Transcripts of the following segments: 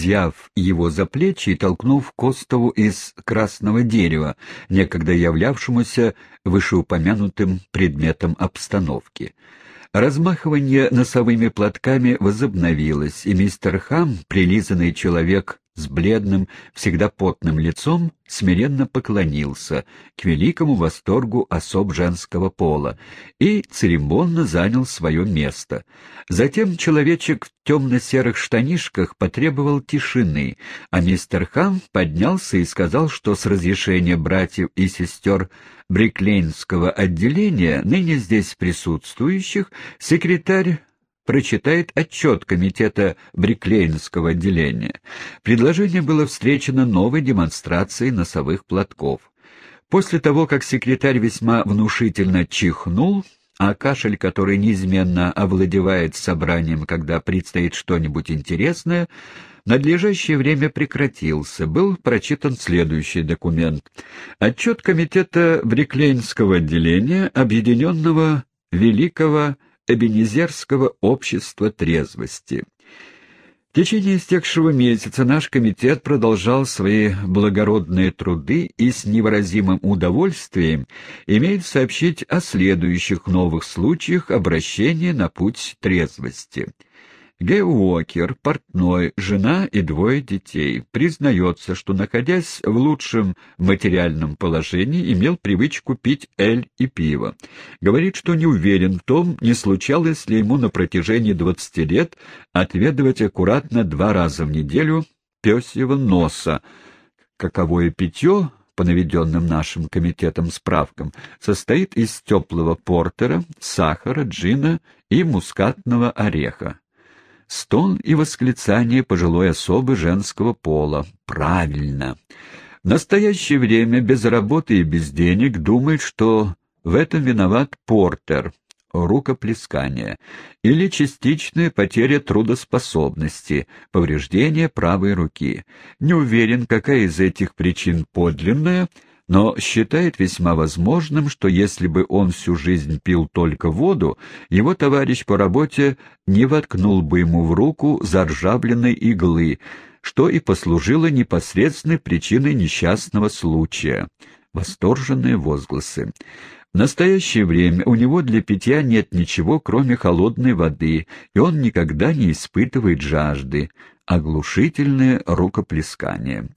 взяв его за плечи и толкнув Костову из красного дерева, некогда являвшемуся вышеупомянутым предметом обстановки. Размахивание носовыми платками возобновилось, и мистер Хам, прилизанный человек с бледным, всегда потным лицом, смиренно поклонился к великому восторгу особ женского пола и церемонно занял свое место. Затем человечек в темно-серых штанишках потребовал тишины, а мистер Хам поднялся и сказал, что с разрешения братьев и сестер Бриклейнского отделения, ныне здесь присутствующих, секретарь прочитает отчет Комитета Бриклейнского отделения. Предложение было встречено новой демонстрацией носовых платков. После того, как секретарь весьма внушительно чихнул, а кашель, который неизменно овладевает собранием, когда предстоит что-нибудь интересное, надлежащее время прекратился. Был прочитан следующий документ. Отчет Комитета Бриклейнского отделения Объединенного Великого Эбенезерского общества трезвости. В течение истекшего месяца наш комитет продолжал свои благородные труды и с невыразимым удовольствием имеет сообщить о следующих новых случаях обращения на путь трезвости. Гей Уокер, портной, жена и двое детей, признается, что, находясь в лучшем материальном положении, имел привычку пить эль и пиво. Говорит, что не уверен в том, не случалось ли ему на протяжении двадцати лет отведывать аккуратно два раза в неделю пёсьего носа. Каковое питье по наведенным нашим комитетом справкам, состоит из теплого портера, сахара, джина и мускатного ореха. Стон и восклицание пожилой особы женского пола. Правильно. В настоящее время без работы и без денег думает, что в этом виноват портер, рукоплескание, или частичная потеря трудоспособности, повреждение правой руки. Не уверен, какая из этих причин подлинная, но считает весьма возможным, что если бы он всю жизнь пил только воду, его товарищ по работе не воткнул бы ему в руку заржавленной иглы, что и послужило непосредственной причиной несчастного случая. Восторженные возгласы. В настоящее время у него для питья нет ничего, кроме холодной воды, и он никогда не испытывает жажды. Оглушительное рукоплескание.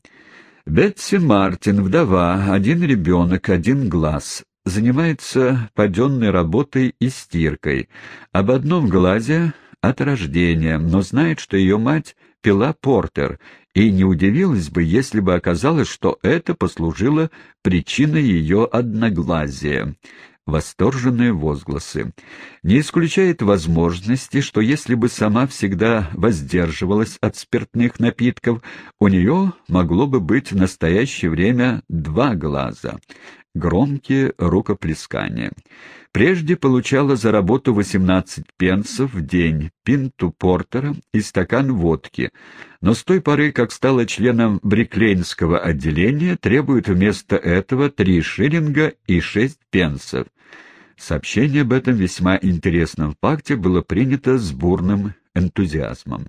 Бетси Мартин, вдова, один ребенок, один глаз. Занимается паденной работой и стиркой. Об одном глазе от рождения, но знает, что ее мать пила портер, и не удивилась бы, если бы оказалось, что это послужило причиной ее одноглазия восторженные возгласы. Не исключает возможности, что если бы сама всегда воздерживалась от спиртных напитков, у нее могло бы быть в настоящее время два глаза. Громкие рукоплескания. Прежде получала за работу 18 пенсов в день, пинту портера и стакан водки, но с той поры, как стала членом Бриклейнского отделения, требует вместо этого 3 шиллинга и 6 пенсов. Сообщение об этом весьма интересном факте было принято с бурным энтузиазмом.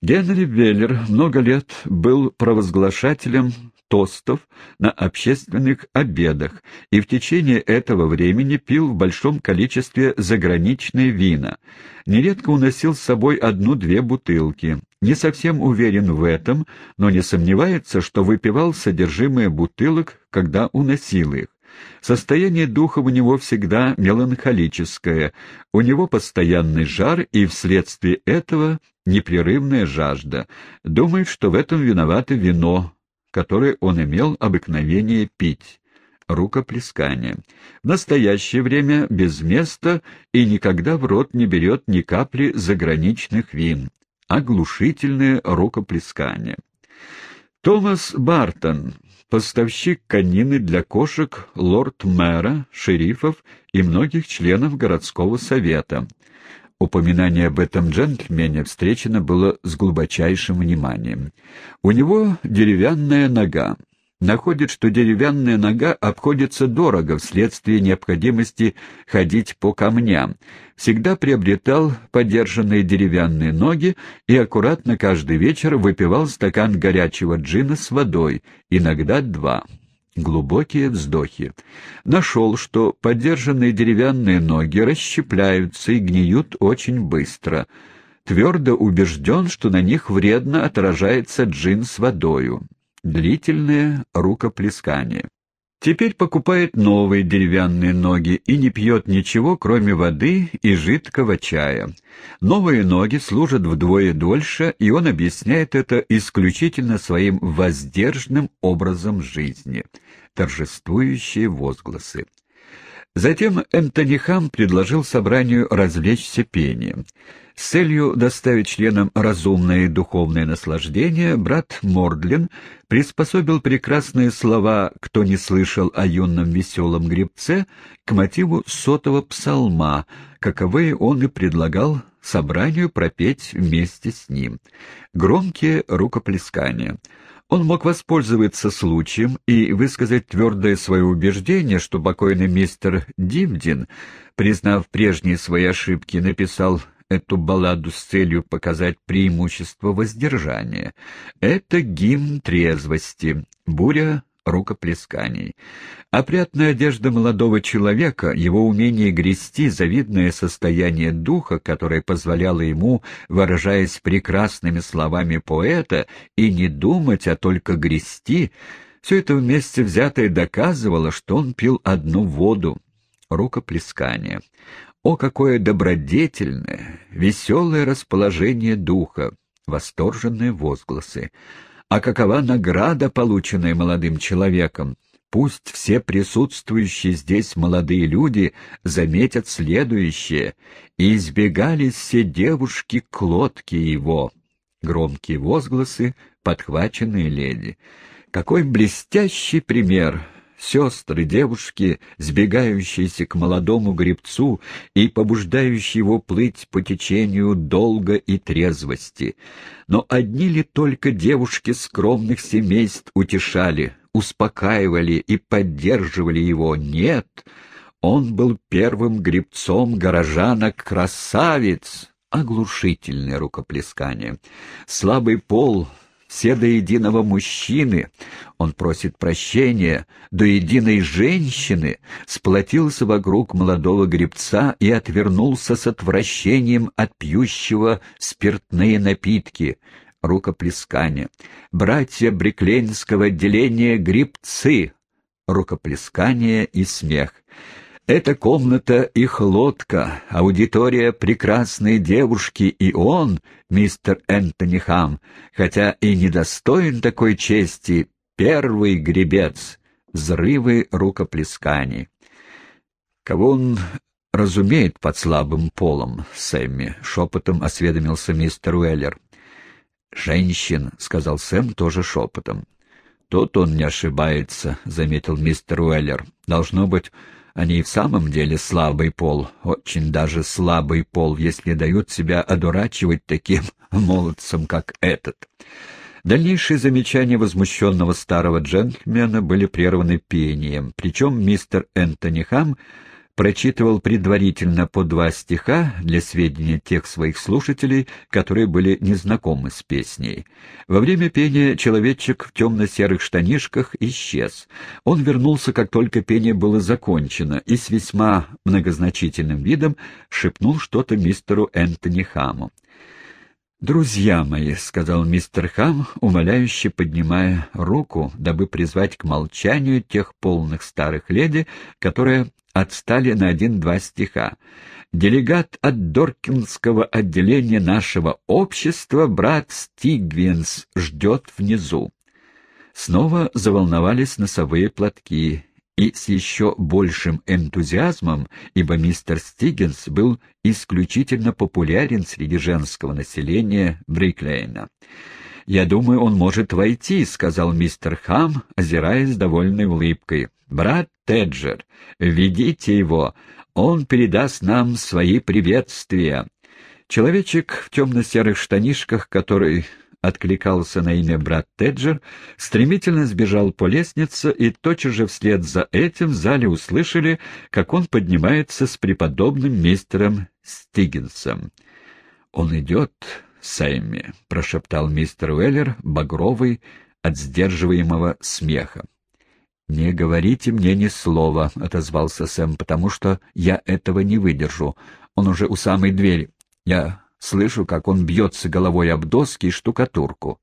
Генри Веллер много лет был провозглашателем тостов на общественных обедах и в течение этого времени пил в большом количестве заграничные вина. Нередко уносил с собой одну-две бутылки. Не совсем уверен в этом, но не сомневается, что выпивал содержимое бутылок, когда уносил их. Состояние духа у него всегда меланхолическое, у него постоянный жар и вследствие этого непрерывная жажда. Думает, что в этом виновато вино, которое он имел обыкновение пить. Рукоплескание. В настоящее время без места и никогда в рот не берет ни капли заграничных вин. Оглушительное рукоплескание. Томас Бартон, поставщик конины для кошек лорд-мэра, шерифов и многих членов городского совета. Упоминание об этом джентльмене встречено было с глубочайшим вниманием. У него деревянная нога. находит, что деревянная нога обходится дорого вследствие необходимости ходить по камням, всегда приобретал подержанные деревянные ноги и аккуратно каждый вечер выпивал стакан горячего джина с водой, иногда два. Глубокие вздохи. Нашел, что подержанные деревянные ноги расщепляются и гниют очень быстро. Твердо убежден, что на них вредно отражается джин с водою. Длительное рукоплескание. Теперь покупает новые деревянные ноги и не пьет ничего, кроме воды и жидкого чая. Новые ноги служат вдвое дольше, и он объясняет это исключительно своим воздержанным образом жизни. Торжествующие возгласы. Затем Энтони Хам предложил собранию развлечься пением. С целью доставить членам разумное и духовное наслаждение, брат Мордлин приспособил прекрасные слова «Кто не слышал о юном веселом гребце» к мотиву сотого псалма, каковые он и предлагал собранию пропеть вместе с ним. Громкие рукоплескания. Он мог воспользоваться случаем и высказать твердое свое убеждение, что покойный мистер Дивдин, признав прежние свои ошибки, написал эту балладу с целью показать преимущество воздержания. Это гимн трезвости, буря рукоплесканий. Опрятная одежда молодого человека, его умение грести, завидное состояние духа, которое позволяло ему, выражаясь прекрасными словами поэта, и не думать, а только грести, все это вместе взятое доказывало, что он пил одну воду — рукоплескание. О, какое добродетельное, веселое расположение духа, восторженные возгласы! А какова награда, полученная молодым человеком? Пусть все присутствующие здесь молодые люди заметят следующее. И избегали все девушки к лодке его. Громкие возгласы, подхваченные леди. Какой блестящий пример! Сестры, девушки, сбегающиеся к молодому гребцу и побуждающие его плыть по течению долга и трезвости. Но одни ли только девушки скромных семейств утешали, успокаивали и поддерживали его? Нет, он был первым гребцом горожана-красавец. Оглушительное рукоплескание. Слабый пол все до единого мужчины, он просит прощения, до единой женщины, сплотился вокруг молодого гребца и отвернулся с отвращением от пьющего спиртные напитки, рукоплескание. Братья Бриклейнского отделения — гребцы, рукоплескание и смех. Эта комната — их лодка, аудитория — прекрасные девушки, и он, мистер Энтони Хам, хотя и недостоин такой чести, первый гребец, взрывы рукоплесканий. Кого он разумеет под слабым полом, Сэмми? — шепотом осведомился мистер Уэллер. «Женщин», — сказал Сэм тоже шепотом. «Тут он не ошибается», — заметил мистер Уэллер. «Должно быть, они и в самом деле слабый пол, очень даже слабый пол, если дают себя одурачивать таким молодцам, как этот. Дальнейшие замечания возмущенного старого джентльмена были прерваны пением, причем мистер Энтони Хам прочитывал предварительно по два стиха для сведения тех своих слушателей, которые были незнакомы с песней. Во время пения человечек в темно-серых штанишках исчез. Он вернулся, как только пение было закончено, и с весьма многозначительным видом шепнул что-то мистеру Энтони Хаму. «Друзья мои», — сказал мистер Хам, умоляюще поднимая руку, дабы призвать к молчанию тех полных старых леди, которые отстали на один-два стиха. Делегат от Доркинского отделения нашего общества, брат Стигвинс, ждет внизу. Снова заволновались носовые платки, и с еще большим энтузиазмом, ибо мистер Стиггинс был исключительно популярен среди женского населения Бриклейна. «Я думаю, он может войти», — сказал мистер Хам, озираясь довольной улыбкой. «Брат Теджер, ведите его, он передаст нам свои приветствия». Человечек в темно-серых штанишках, который откликался на имя брат Теджер, стремительно сбежал по лестнице, и тотчас же вслед за этим в зале услышали, как он поднимается с преподобным мистером Стигинсом. «Он идет, Сэмми», — прошептал мистер Уэллер, багровый от сдерживаемого смеха. «Не говорите мне ни слова», — отозвался Сэм, — «потому что я этого не выдержу. Он уже у самой двери. Я слышу, как он бьется головой об доски и штукатурку».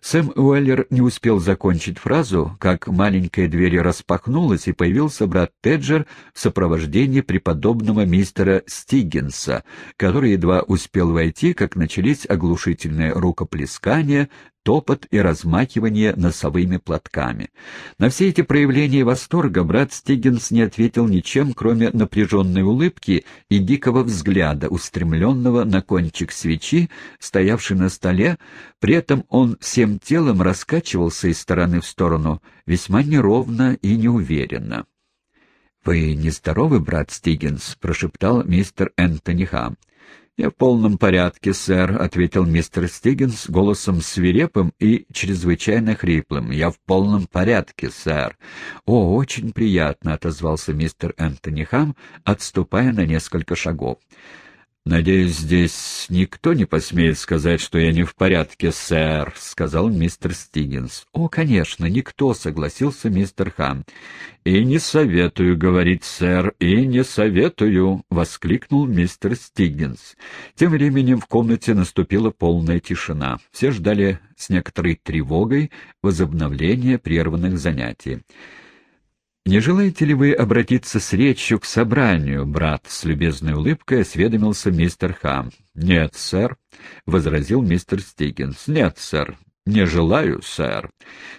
Сэм Уэллер не успел закончить фразу, как маленькая дверь распахнулась, и появился брат Теджер в сопровождении преподобного мистера Стиггинса, который едва успел войти, как начались оглушительные рукоплескания, топот и размахивание носовыми платками. На все эти проявления восторга брат Стиггинс не ответил ничем, кроме напряженной улыбки и дикого взгляда, устремленного на кончик свечи, стоявший на столе, при этом он всем телом раскачивался из стороны в сторону, весьма неровно и неуверенно. «Вы нездоровы, брат Стиггинс?» — прошептал мистер Энтони Хам. «Я в полном порядке, сэр», — ответил мистер Стиггинс голосом свирепым и чрезвычайно хриплым. «Я в полном порядке, сэр». «О, очень приятно», — отозвался мистер Энтони Хам, отступая на несколько шагов. «Надеюсь, здесь никто не посмеет сказать, что я не в порядке, сэр», — сказал мистер Стигинс. «О, конечно, никто», — согласился мистер Хам. «И не советую говорить, сэр, и не советую», — воскликнул мистер Стигинс. Тем временем в комнате наступила полная тишина. Все ждали с некоторой тревогой возобновления прерванных занятий. «Не желаете ли вы обратиться с речью к собранию, брат?» — с любезной улыбкой осведомился мистер Хам. «Нет, сэр», — возразил мистер Стиггинс. «Нет, сэр, не желаю, сэр».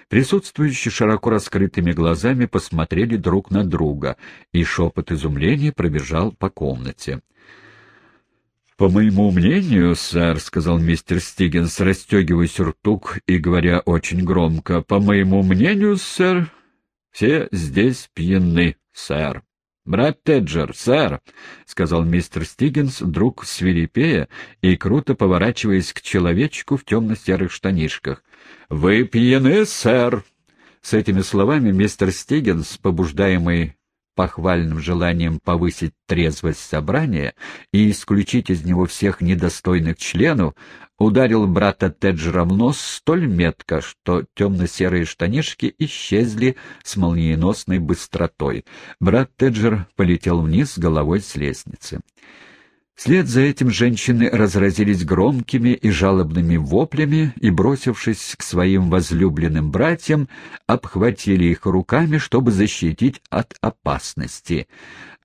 Присутствующие широко раскрытыми глазами посмотрели друг на друга, и шепот изумления пробежал по комнате. «По моему мнению, сэр», — сказал мистер Стиггинс, расстегивая сюртук и говоря очень громко, — «по моему мнению, сэр, все здесь пьяны, сэр. «Брат Теджер, сэр!» — сказал мистер Стиггинс, вдруг свирепея и круто поворачиваясь к человечку в темно-серых штанишках. «Вы пьяны, сэр!» С этими словами мистер Стиггинс, побуждаемый похвальным желанием повысить трезвость собрания и исключить из него всех недостойных членов, ударил брата Теджера в нос столь метко, что темно-серые штанишки исчезли с молниеносной быстротой. Брат Теджер полетел вниз головой с лестницы. Вслед за этим женщины разразились громкими и жалобными воплями и, бросившись к своим возлюбленным братьям, обхватили их руками, чтобы защитить от опасности.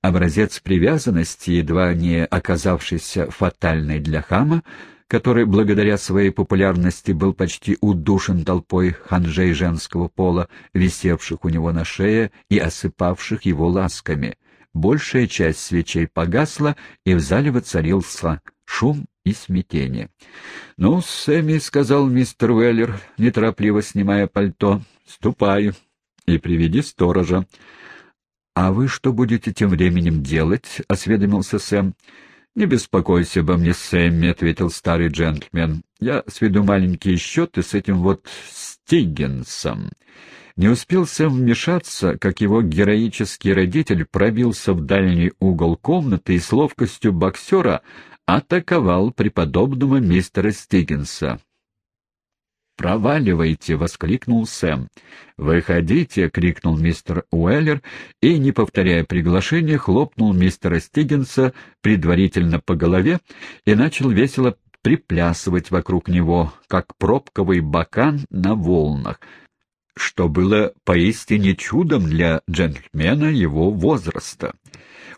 Образец привязанности, едва не оказавшийся фатальной для хама, который благодаря своей популярности был почти удушен толпой ханжей женского пола, висевших у него на шее и осыпавших его ласками. Большая часть свечей погасла, и в зале воцарился шум и смятение. — Ну, Сэмми, — сказал мистер Уэллер, неторопливо снимая пальто, — ступай и приведи сторожа. — А вы что будете тем временем делать? — осведомился Сэм. — Не беспокойся обо мне, Сэмми, — ответил старый джентльмен. — Я сведу маленькие счеты с этим вот Стиггинсом. Не успел Сэм вмешаться, как его героический родитель пробился в дальний угол комнаты и с ловкостью боксера атаковал преподобного мистера Стиггинса. «Проваливайте!» — воскликнул Сэм. «Выходите!» — крикнул мистер Уэллер и, не повторяя приглашения, хлопнул мистера Стиггинса предварительно по голове и начал весело приплясывать вокруг него, как пробковый бакан на волнах, что было поистине чудом для джентльмена его возраста.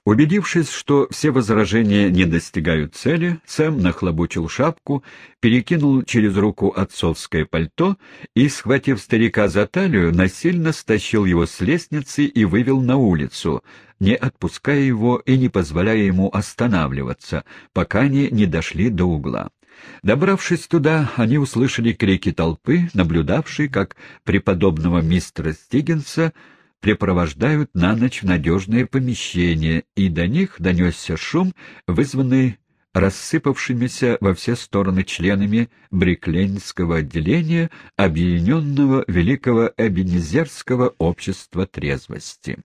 Убедившись, что все возражения не достигают цели, Сэм нахлобучил шапку, перекинул через руку отцовское пальто и, схватив старика за талию, насильно стащил его с лестницы и вывел на улицу, не отпуская его и не позволяя ему останавливаться, пока они не дошли до угла. Добравшись туда, они услышали крики толпы, наблюдавшей, как преподобного мистера Стигенса препровождают на ночь в надежное помещение, и до них донесся шум, вызванный рассыпавшимися во все стороны членами Брикленского отделения Объединенного Великого Эбенезерского общества трезвости.